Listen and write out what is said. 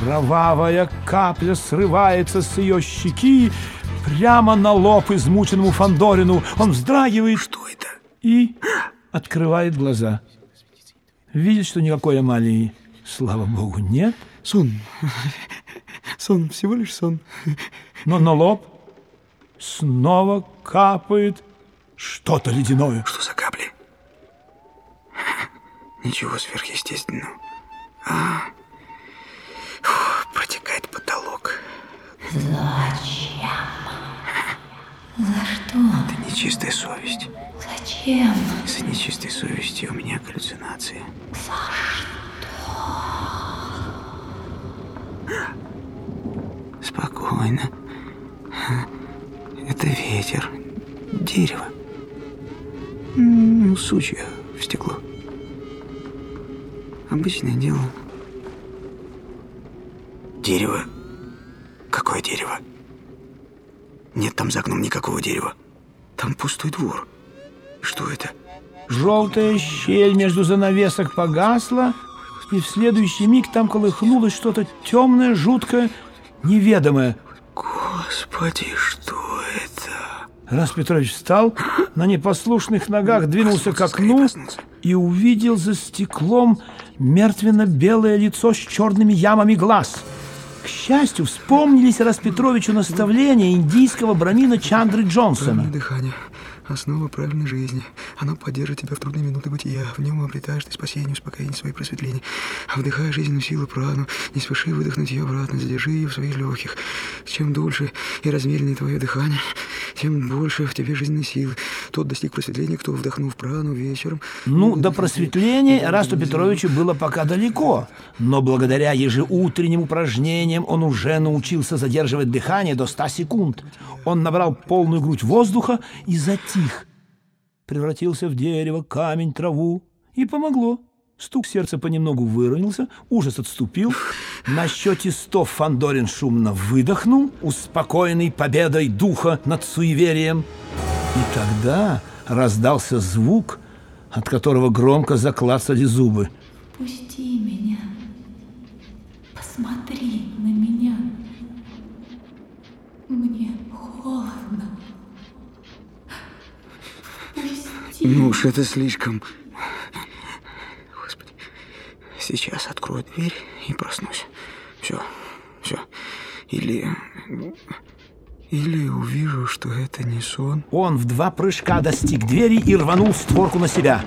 Кровавая капля срывается с ее щеки прямо на лоб измученному Фандорину. Он вздрагивает. Что это? И открывает глаза. Видит, что никакой Амалии, слава богу, нет. Сон. Сон, всего лишь сон. Но на лоб снова капает что-то ледяное. Что за капли? Ничего сверхъестественного. А, фу, Зачем? За что? Это нечистая совесть. Зачем? Из-за нечистой совести у меня галлюцинации. Спокойно. Это ветер. Дерево. М, Сучья в стекло. Обычное дело. Дерево. Какое дерево? Нет там за окном никакого дерева. Там пустой двор. Что это? Желтая щель между занавесок погасла, и в следующий миг там колыхнулось что-то темное, жуткое, неведомое. Господи, что это? Раз Петрович встал, на непослушных ногах двинулся к окну и увидел за стеклом мертвенно-белое лицо с черными ямами глаз. Счастью, вспомнились раз Петровичу наставления индийского брамина Чандры Джонсона. Правильное дыхание. Основа правильной жизни. Оно поддержит тебя в трудные минуты бытия. В нем обретаешь ты спасение, успокоение, свои просветления. А вдыхая жизненную силу прану, не спеши выдохнуть ее обратно, задержи ее в своих легких. Чем дольше и размереннее твое дыхание, тем больше в тебе жизненной силы. Тот достиг просветления, кто, вдохнув прану вечером... Ну, до просветления Расту Петровичу было пока далеко, но благодаря ежеутренним упражнениям он уже научился задерживать дыхание до 100 секунд. Он набрал полную грудь воздуха и затих. Превратился в дерево, камень, траву. И помогло. Стук сердца понемногу выровнялся, ужас отступил. На счете сто Фандорин шумно выдохнул, успокоенный победой духа над суеверием. И тогда раздался звук, от которого громко заклацали зубы. Пусти меня. Посмотри на меня. Мне холодно. Пусти. Ну уж это слишком. Господи. Сейчас открою дверь и проснусь. Все, все. Или... Или увижу, что это не сон. Он в два прыжка достиг двери и рванул створку на себя.